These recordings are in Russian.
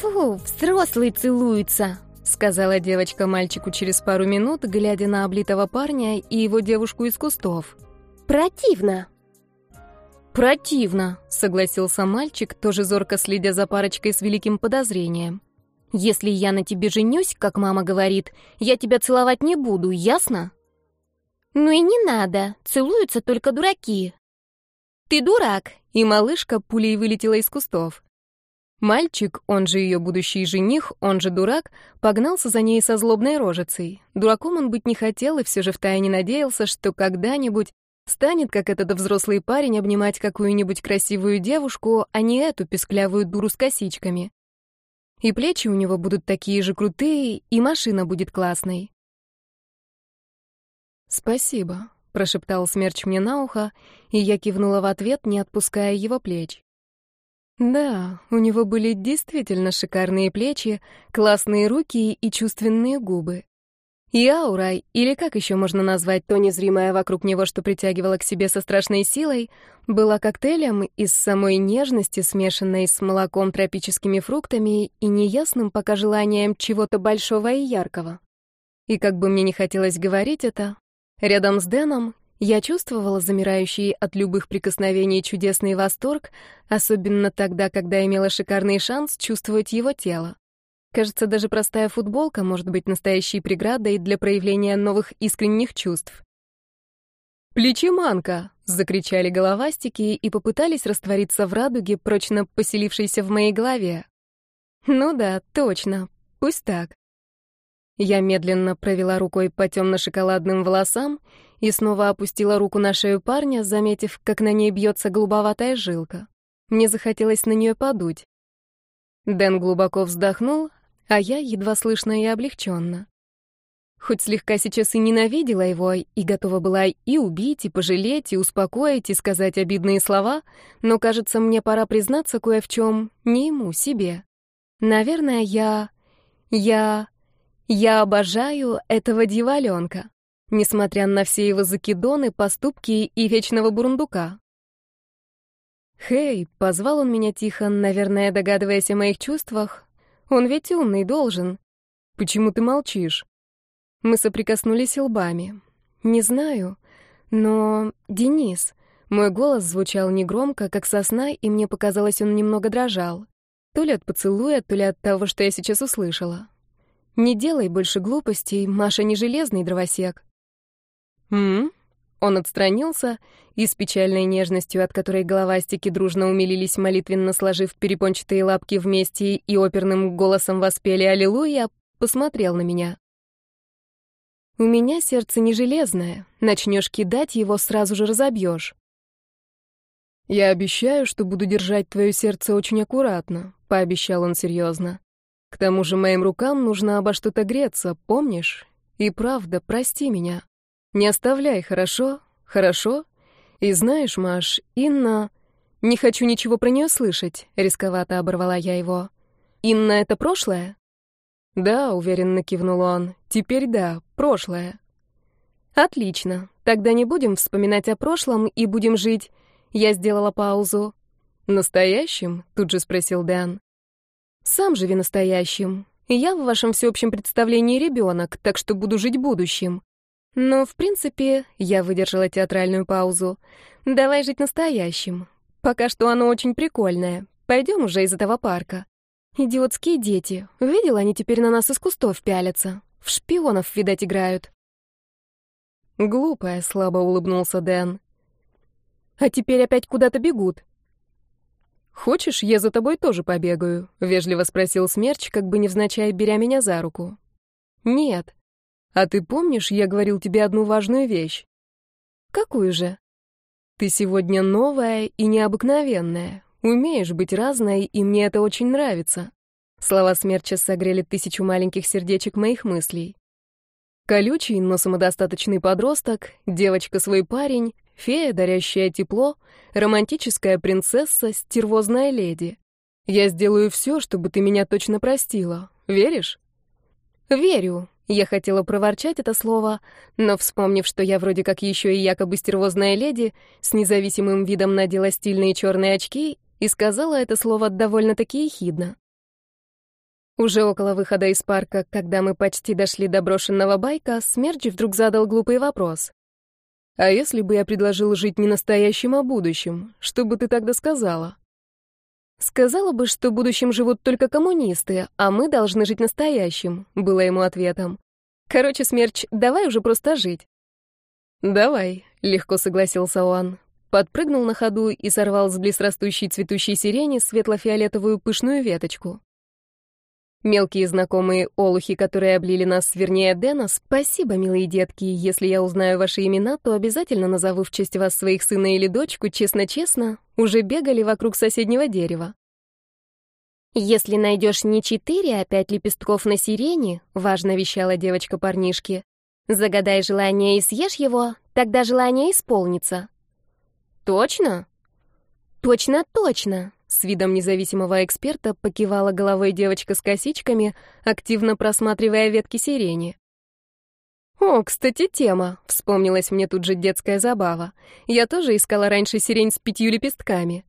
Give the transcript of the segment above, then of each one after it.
Фу, взрослые целуются, сказала девочка мальчику через пару минут, глядя на облитого парня и его девушку из кустов. Противно. Противно, согласился мальчик, тоже зорко следя за парочкой с великим подозрением. Если я на тебе женюсь, как мама говорит, я тебя целовать не буду, ясно? Ну и не надо, целуются только дураки. Ты дурак, и малышка пулей вылетела из кустов. Мальчик, он же ее будущий жених, он же дурак, погнался за ней со злобной рожицей. Дураком он быть не хотел и все же втайне надеялся, что когда-нибудь станет, как этот взрослый парень, обнимать какую-нибудь красивую девушку, а не эту песклявую дуру с косичками. И плечи у него будут такие же крутые, и машина будет классной. «Спасибо», — прошептал Смерч мне на ухо, и я кивнула в ответ, не отпуская его плеч. Да, у него были действительно шикарные плечи, классные руки и чувственные губы. И аура, или как еще можно назвать то незримое вокруг него, что притягивало к себе со страшной силой, была коктейлем из самой нежности, смешанной с молоком, тропическими фруктами и неясным пока желанием чего-то большого и яркого. И как бы мне не хотелось говорить это, рядом с Дэном я чувствовала замирающий от любых прикосновений чудесный восторг, особенно тогда, когда имела шикарный шанс чувствовать его тело. Кажется, даже простая футболка может быть настоящей преградой для проявления новых искренних чувств. «Плечеманка!» — закричали головастики и попытались раствориться в радуге, прочно поселившейся в моей голове. «Ну да, точно. Пусть так». Я медленно провела рукой по темно-шоколадным волосам и снова опустила руку на шею парня, заметив, как на ней бьется голубоватая жилка. Мне захотелось на нее подуть. Дэн глубоко вздохнул, а я едва слышно и облегченно. Хоть слегка сейчас и ненавидела его, и готова была и убить, и пожалеть, и успокоить, и сказать обидные слова, но, кажется, мне пора признаться кое в чем не ему, себе. Наверное, я... я... я обожаю этого дьяволенка, несмотря на все его закидоны, поступки и вечного бурундука. «Хей!» — позвал он меня тихо, наверное, догадываясь о моих чувствах, он ведь умный должен. Почему ты молчишь? Мы соприкоснулись лбами. Не знаю, но... Денис... Мой голос звучал негромко, как сосна, и мне показалось, он немного дрожал. То ли от поцелуя, то ли от того, что я сейчас услышала. «Не делай больше глупостей, Маша не железный дровосек». «М?», Он отстранился и с печальной нежностью, от которой головастики дружно умилились, молитвенно сложив перепончатые лапки вместе и оперным голосом воспели «Аллилуйя», посмотрел на меня. «У меня сердце не железное. Начнешь кидать его, сразу же разобьешь». «Я обещаю, что буду держать твое сердце очень аккуратно», — пообещал он серьезно. «К тому же моим рукам нужно обо что-то греться, помнишь? И правда, прости меня. Не оставляй, хорошо? Хорошо?» И знаешь, Маш, Инна... Не хочу ничего про нее слышать, рисковато оборвала я его. Инна — это прошлое? Да, уверенно кивнул он. Теперь да, прошлое. Отлично. Тогда не будем вспоминать о прошлом и будем жить... Я сделала паузу. «Настоящим?» — тут же спросил Дэн. «Сам живи настоящим. Я в вашем всеобщем представлении ребенок, так что буду жить будущим. Но, в принципе, я выдержала театральную паузу. Давай жить настоящим. Пока что оно очень прикольное. Пойдем уже из этого парка. Идиотские дети. Видел, они теперь на нас из кустов пялятся. В шпионов, видать, играют. Глупая, слабо улыбнулся Дэн. А теперь опять куда-то бегут. «Хочешь, я за тобой тоже побегаю?» — вежливо спросил Смерч, как бы невзначай беря меня за руку. «Нет», а ты помнишь, я говорил тебе одну важную вещь? Какую же? Ты сегодня новая и необыкновенная. Умеешь быть разной, и мне это очень нравится. Слова смерча согрели тысячу маленьких сердечек моих мыслей. Колючий, но самодостаточный подросток, девочка свой парень, фея, дарящая тепло, романтическая принцесса, стервозная леди. Я сделаю все, чтобы ты меня точно простила. Веришь? Верю, я хотела проворчать это слово, но, вспомнив, что я вроде как еще и якобы стервозная леди, с независимым видом надела стильные черные очки и сказала это слово довольно-таки ехидно. Уже около выхода из парка, когда мы почти дошли до брошенного байка, Смерч вдруг задал глупый вопрос. «А если бы я предложил жить не настоящим, а будущим, что бы ты тогда сказала?» «Сказала бы, что будущим живут только коммунисты, а мы должны жить настоящим», — было ему ответом. «Короче, Смерч, давай уже просто жить». «Давай», — легко согласился он. Подпрыгнул на ходу и сорвал с близ растущей цветущей сирени светло-фиолетовую пышную веточку. Мелкие знакомые олухи, которые облили нас, вернее, Дэна, спасибо, милые детки. Если я узнаю ваши имена, то обязательно назову в честь вас своих сына или дочку, честно-честно, уже бегали вокруг соседнего дерева. «Если найдешь не четыре, а пять лепестков на сирене», — важно вещала девочка парнишке, «загадай желание и съешь его, тогда желание исполнится». «Точно?» «Точно, точно!» С видом независимого эксперта покивала головой девочка с косичками, активно просматривая ветки сирени. «О, кстати, тема!» — вспомнилась мне тут же детская забава. Я тоже искала раньше сирень с пятью лепестками.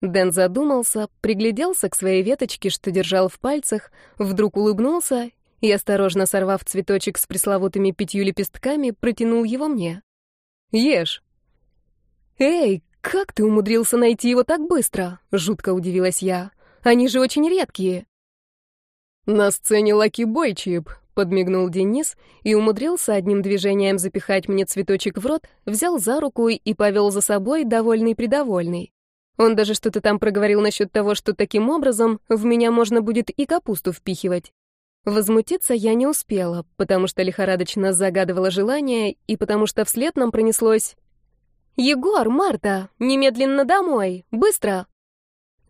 Дэн задумался, пригляделся к своей веточке, что держал в пальцах, вдруг улыбнулся и, осторожно сорвав цветочек с пресловутыми пятью лепестками, протянул его мне. «Ешь!» «Эй, «Как ты умудрился найти его так быстро?» — жутко удивилась я. «Они же очень редкие». «На сцене Лаки Бойчип», — подмигнул Денис и умудрился одним движением запихать мне цветочек в рот, взял за руку и повел за собой, довольный-придовольный. Он даже что-то там проговорил насчет того, что таким образом в меня можно будет и капусту впихивать. Возмутиться я не успела, потому что лихорадочно загадывала желание и потому что вслед нам пронеслось «Егор, Марта, немедленно домой! Быстро!»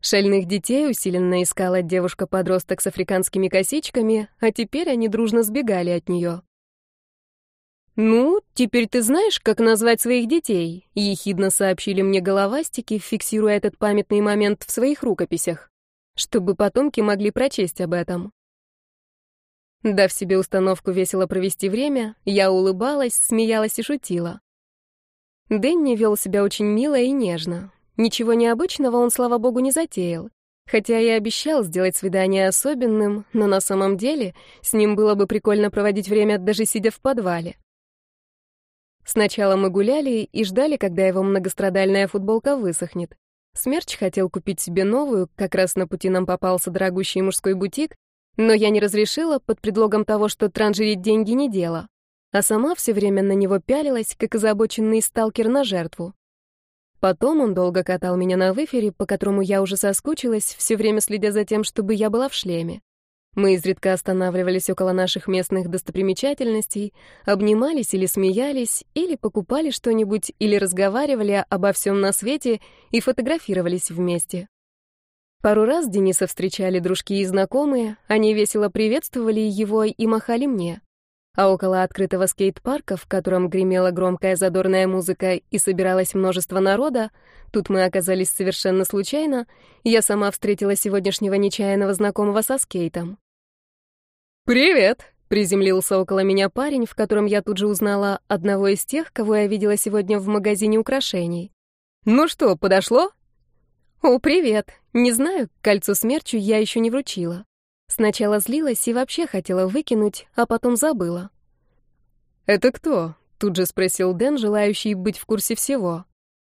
Шальных детей усиленно искала девушка-подросток с африканскими косичками, а теперь они дружно сбегали от нее. «Ну, теперь ты знаешь, как назвать своих детей», — ехидно сообщили мне головастики, фиксируя этот памятный момент в своих рукописях, чтобы потомки могли прочесть об этом. Дав себе установку весело провести время, я улыбалась, смеялась и шутила. Дэнни вел себя очень мило и нежно. Ничего необычного он, слава богу, не затеял. Хотя я обещал сделать свидание особенным, но на самом деле с ним было бы прикольно проводить время, даже сидя в подвале. Сначала мы гуляли и ждали, когда его многострадальная футболка высохнет. Смерч хотел купить себе новую, как раз на пути нам попался дорогущий мужской бутик, но я не разрешила под предлогом того, что транжирить деньги не дело а сама все время на него пялилась, как озабоченный сталкер на жертву. Потом он долго катал меня на выфере, по которому я уже соскучилась, все время следя за тем, чтобы я была в шлеме. Мы изредка останавливались около наших местных достопримечательностей, обнимались или смеялись, или покупали что-нибудь, или разговаривали обо всем на свете и фотографировались вместе. Пару раз Дениса встречали дружки и знакомые, они весело приветствовали его и махали мне а около открытого скейт-парка, в котором гремела громкая задорная музыка и собиралось множество народа, тут мы оказались совершенно случайно, я сама встретила сегодняшнего нечаянного знакомого со скейтом. «Привет!» — приземлился около меня парень, в котором я тут же узнала одного из тех, кого я видела сегодня в магазине украшений. «Ну что, подошло?» «О, привет! Не знаю, кольцо смерчу я еще не вручила». Сначала злилась и вообще хотела выкинуть, а потом забыла. «Это кто?» — тут же спросил Дэн, желающий быть в курсе всего.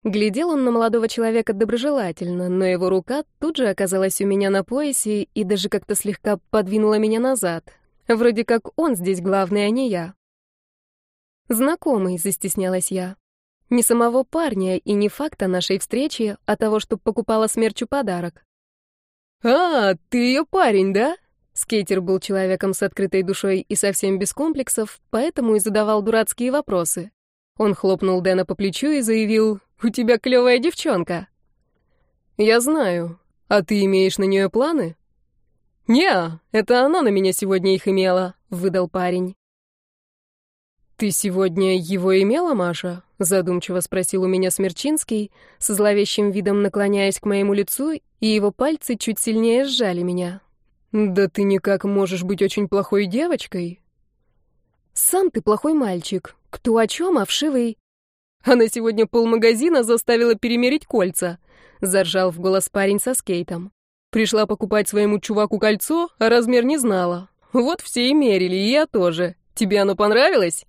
Глядел он на молодого человека доброжелательно, но его рука тут же оказалась у меня на поясе и даже как-то слегка подвинула меня назад. Вроде как он здесь главный, а не я. «Знакомый», — застеснялась я. Не самого парня и не факта нашей встречи, а того, что покупала смерчу подарок. «А, ты ее парень, да?» Скейтер был человеком с открытой душой и совсем без комплексов, поэтому и задавал дурацкие вопросы. Он хлопнул Дэна по плечу и заявил, «У тебя клевая девчонка». «Я знаю. А ты имеешь на нее планы?» «Не, это она на меня сегодня их имела», — выдал парень. «Ты сегодня его имела, Маша?» — задумчиво спросил у меня Смерчинский, со зловещим видом наклоняясь к моему лицу, и его пальцы чуть сильнее сжали меня. «Да ты никак можешь быть очень плохой девочкой». «Сам ты плохой мальчик. Кто о чем, а вшивый?» «Она сегодня полмагазина заставила перемерить кольца», — заржал в голос парень со скейтом. Пришла покупать своему чуваку кольцо, а размер не знала. Вот все и мерили, и я тоже. Тебе оно понравилось?»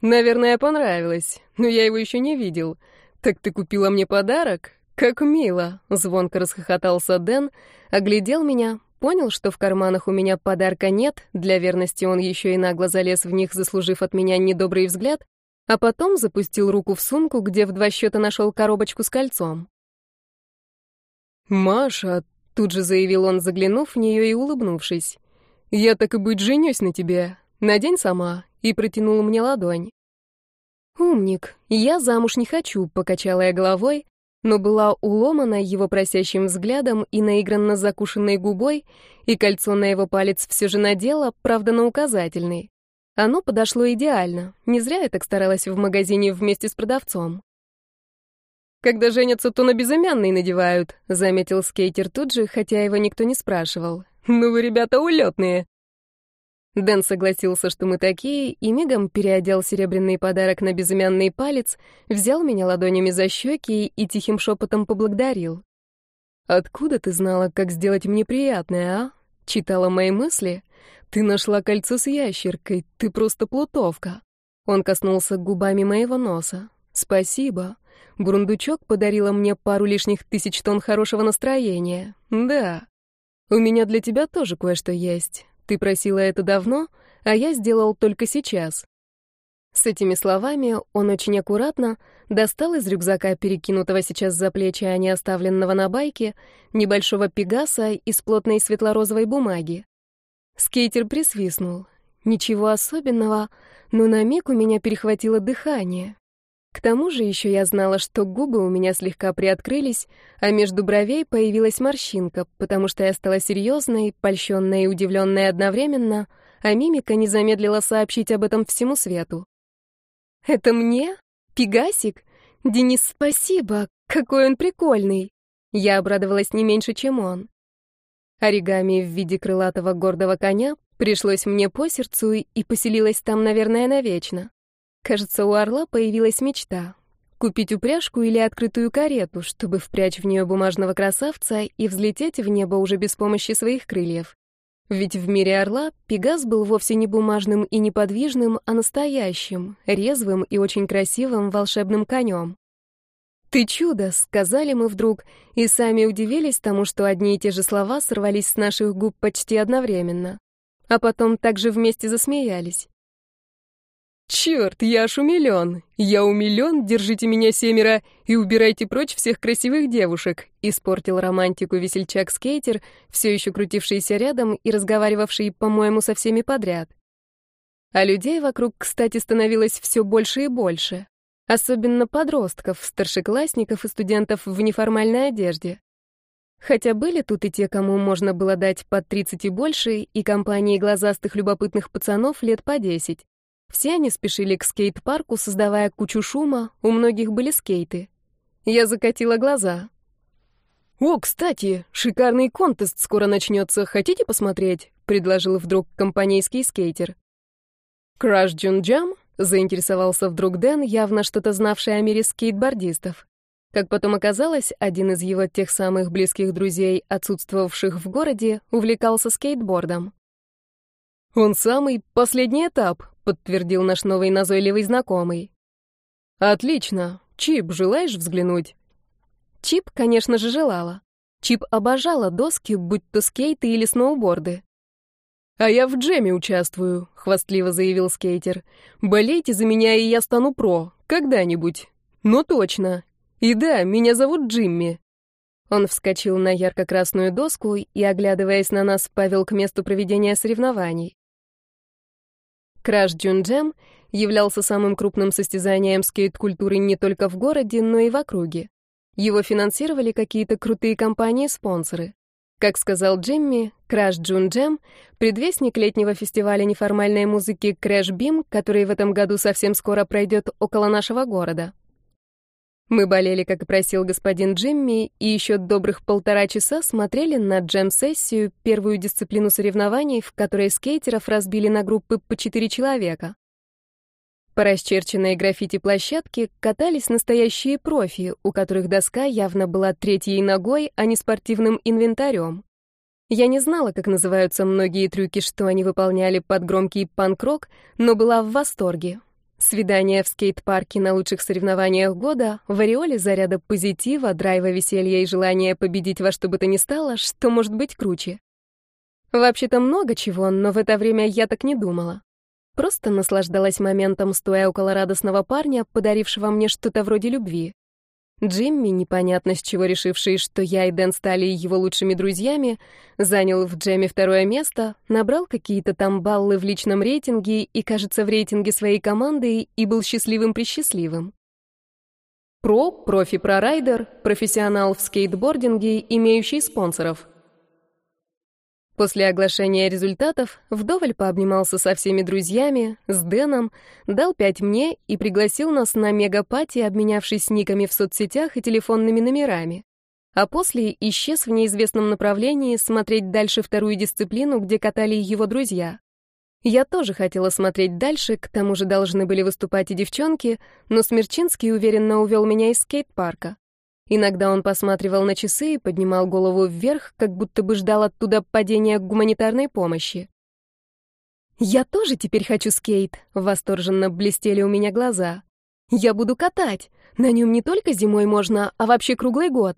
«Наверное, понравилось, но я его еще не видел. Так ты купила мне подарок? Как мило!» Звонко расхохотался Дэн, оглядел меня, понял, что в карманах у меня подарка нет, для верности он еще и нагло залез в них, заслужив от меня недобрый взгляд, а потом запустил руку в сумку, где в два счета нашел коробочку с кольцом. «Маша», — тут же заявил он, заглянув в нее и улыбнувшись, — «я так и быть женюсь на тебе. Надень сама», — и протянул мне ладонь. «Умник, я замуж не хочу», — покачала я головой, но была уломана его просящим взглядом и наигранно закушенной губой, и кольцо на его палец все же надела, правда, на указательный. Оно подошло идеально, не зря я так старалась в магазине вместе с продавцом. «Когда женятся, то на безымянный надевают», — заметил скейтер тут же, хотя его никто не спрашивал. «Ну вы, ребята, улетные!» Дэн согласился, что мы такие, и мигом переодел серебряный подарок на безымянный палец, взял меня ладонями за щеки и тихим шепотом поблагодарил. «Откуда ты знала, как сделать мне приятное, а? Читала мои мысли? Ты нашла кольцо с ящеркой, ты просто плутовка». Он коснулся губами моего носа. «Спасибо. Бурундучок подарила мне пару лишних тысяч тонн хорошего настроения. Да. У меня для тебя тоже кое-что есть. Ты просила это давно, а я сделал только сейчас. С этими словами он очень аккуратно достал из рюкзака, перекинутого сейчас за плечи, а не оставленного на байке, небольшого пегаса из плотной светло-розовой бумаги. Скейтер присвистнул. Ничего особенного, но на миг у меня перехватило дыхание. К тому же еще я знала, что губы у меня слегка приоткрылись, а между бровей появилась морщинка, потому что я стала серьезной, польщенной и удивленной одновременно, а мимика не замедлила сообщить об этом всему свету. «Это мне? Пегасик? Денис, спасибо! Какой он прикольный!» Я обрадовалась не меньше, чем он. Оригами в виде крылатого гордого коня пришлось мне по сердцу и поселилась там, наверное, навечно. Кажется, у орла появилась мечта — купить упряжку или открытую карету, чтобы впрячь в нее бумажного красавца и взлететь в небо уже без помощи своих крыльев. Ведь в мире орла Пегас был вовсе не бумажным и неподвижным, а настоящим, резвым и очень красивым волшебным конем. «Ты чудо!» — сказали мы вдруг, и сами удивились тому, что одни и те же слова сорвались с наших губ почти одновременно. А потом также вместе засмеялись. «Черт, я аж умилен! Я умилен, держите меня семеро и убирайте прочь всех красивых девушек!» Испортил романтику весельчак-скейтер, все еще крутившийся рядом и разговаривавший, по-моему, со всеми подряд. А людей вокруг, кстати, становилось все больше и больше. Особенно подростков, старшеклассников и студентов в неформальной одежде. Хотя были тут и те, кому можно было дать под 30 и больше, и компании глазастых любопытных пацанов лет по 10. Все они спешили к скейт-парку, создавая кучу шума, у многих были скейты. Я закатила глаза. «О, кстати, шикарный контест скоро начнется, хотите посмотреть?» — предложил вдруг компанейский скейтер. «Краш Джун Джам?» — заинтересовался вдруг Дэн, явно что-то знавший о мире скейтбордистов. Как потом оказалось, один из его тех самых близких друзей, отсутствовавших в городе, увлекался скейтбордом. «Он самый последний этап», — подтвердил наш новый назойливый знакомый. «Отлично. Чип, желаешь взглянуть?» Чип, конечно же, желала. Чип обожала доски, будь то скейты или сноуборды. «А я в джеме участвую», — хвастливо заявил скейтер. «Болейте за меня, и я стану про. Когда-нибудь. Ну точно. И да, меня зовут Джимми». Он вскочил на ярко-красную доску и, оглядываясь на нас, повел к месту проведения соревнований. Краш Джунджем являлся самым крупным состязанием скейт-культуры не только в городе, но и в округе. Его финансировали какие-то крутые компании-спонсоры. Как сказал Джимми, Краш Джунджем — предвестник летнего фестиваля неформальной музыки Крэш Бим, который в этом году совсем скоро пройдет около нашего города. Мы болели, как и просил господин Джимми, и еще добрых полтора часа смотрели на джем-сессию, первую дисциплину соревнований, в которой скейтеров разбили на группы по четыре человека. По расчерченной граффити площадке катались настоящие профи, у которых доска явно была третьей ногой, а не спортивным инвентарем. Я не знала, как называются многие трюки, что они выполняли под громкий панк-рок, но была в восторге. Свидание в скейт-парке на лучших соревнованиях года, в ореоле заряда позитива, драйва, веселья и желания победить во что бы то ни стало, что может быть круче. Вообще-то много чего, но в это время я так не думала. Просто наслаждалась моментом, стоя около радостного парня, подарившего мне что-то вроде любви. Джимми, непонятно с чего решивший, что я и Дэн стали его лучшими друзьями, занял в джеме второе место, набрал какие-то там баллы в личном рейтинге и, кажется, в рейтинге своей команды и был счастливым-пресчастливым. Про, профи-прорайдер, профессионал в скейтбординге, имеющий спонсоров. После оглашения результатов вдоволь пообнимался со всеми друзьями, с Дэном, дал пять мне и пригласил нас на мегапати, обменявшись никами в соцсетях и телефонными номерами. А после исчез в неизвестном направлении смотреть дальше вторую дисциплину, где катали его друзья. Я тоже хотела смотреть дальше, к тому же должны были выступать и девчонки, но Смерчинский уверенно увел меня из скейт-парка. Иногда он посматривал на часы и поднимал голову вверх, как будто бы ждал оттуда падения гуманитарной помощи. «Я тоже теперь хочу скейт», — восторженно блестели у меня глаза. «Я буду катать. На нем не только зимой можно, а вообще круглый год».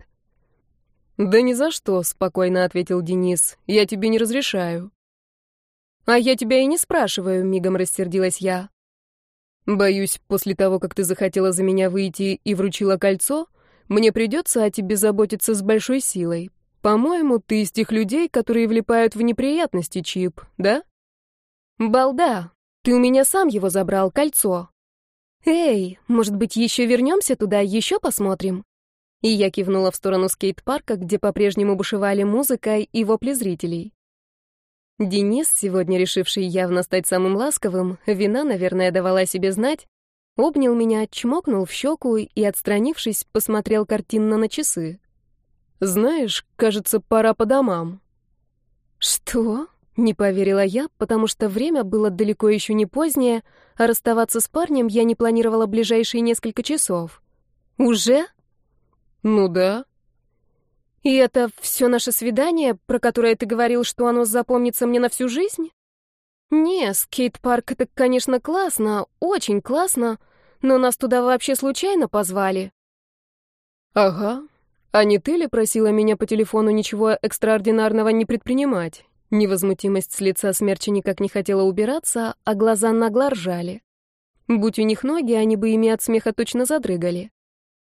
«Да ни за что», — спокойно ответил Денис. «Я тебе не разрешаю». «А я тебя и не спрашиваю», — мигом рассердилась я. «Боюсь, после того, как ты захотела за меня выйти и вручила кольцо, мне придется о тебе заботиться с большой силой. По-моему, ты из тех людей, которые влипают в неприятности, Чип, да? Балда, ты у меня сам его забрал, кольцо. Эй, может быть, еще вернемся туда, еще посмотрим? И я кивнула в сторону скейт-парка, где по-прежнему бушевали музыка и вопли зрителей. Денис, сегодня решивший явно стать самым ласковым, вина, наверное, давала себе знать, Обнял меня, чмокнул в щеку и, отстранившись, посмотрел картинно на часы. «Знаешь, кажется, пора по домам». «Что?» — не поверила я, потому что время было далеко еще не позднее, а расставаться с парнем я не планировала ближайшие несколько часов. «Уже?» «Ну да». «И это все наше свидание, про которое ты говорил, что оно запомнится мне на всю жизнь?» «Не, скейт-парк — это, конечно, классно, очень классно, но нас туда вообще случайно позвали». «Ага. А не ты ли просила меня по телефону ничего экстраординарного не предпринимать?» Невозмутимость с лица смерча никак не хотела убираться, а глаза нагло ржали. Будь у них ноги, они бы ими от смеха точно задрыгали.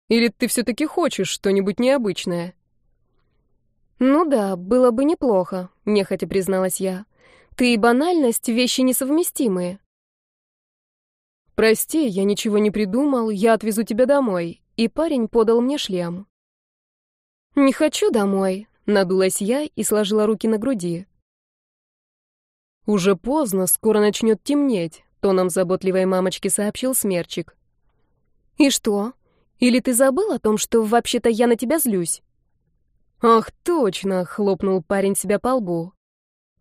«Или ты все-таки хочешь что-нибудь необычное?» «Ну да, было бы неплохо», — нехотя призналась я. Ты и банальность — вещи несовместимые. «Прости, я ничего не придумал, я отвезу тебя домой», и парень подал мне шлем. «Не хочу домой», — надулась я и сложила руки на груди. «Уже поздно, скоро начнет темнеть», — тоном заботливой мамочки сообщил Смерчик. «И что? Или ты забыл о том, что вообще-то я на тебя злюсь?» «Ах, точно!» — хлопнул парень себя по лбу.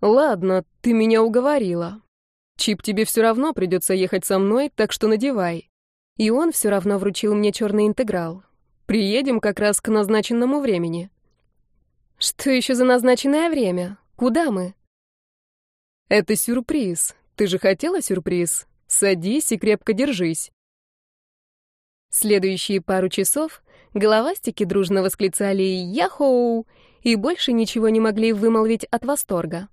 «Ладно, ты меня уговорила. Чип, тебе все равно придется ехать со мной, так что надевай». И он все равно вручил мне черный интеграл. «Приедем как раз к назначенному времени». «Что еще за назначенное время? Куда мы?» «Это сюрприз. Ты же хотела сюрприз? Садись и крепко держись». Следующие пару часов головастики дружно восклицали «Яхоу!» и больше ничего не могли вымолвить от восторга.